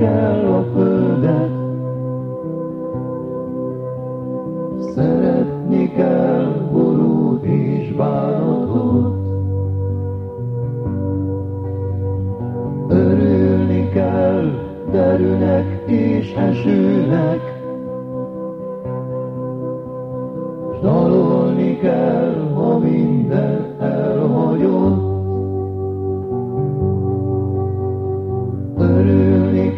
kell a földet, szeretni kell borút és bánatot. Örülni kell derűnek és esőnek, dalolni kell, ha minden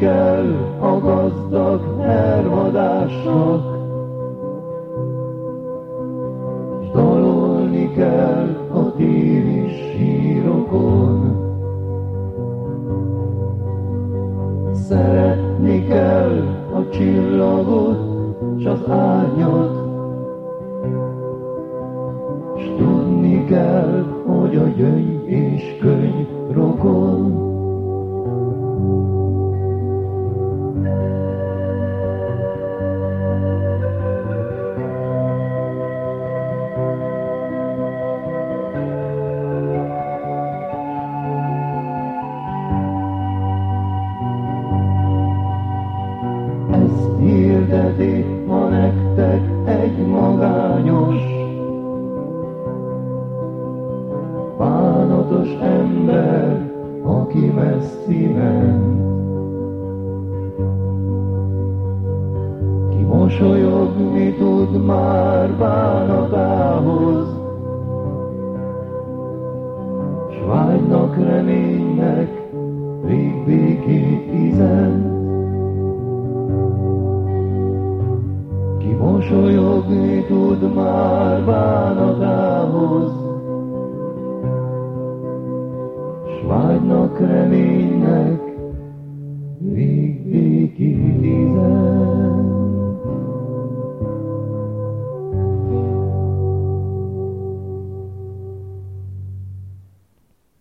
kell a gazdag hervadásnak, S dalolni kell a téli sírokon. Szeretni kell a csillagot s az árnyat, S tudni kell, hogy a gyöngy és könyv hirdeti ma nektek egy magányos, bánatos ember, aki messzi ment. Ki mosolyogni tud már bánatához, s vágynak reménynek rég békét üzen. Mosolyogni tud már bánatához, S vágynak reménynek, békét üzen.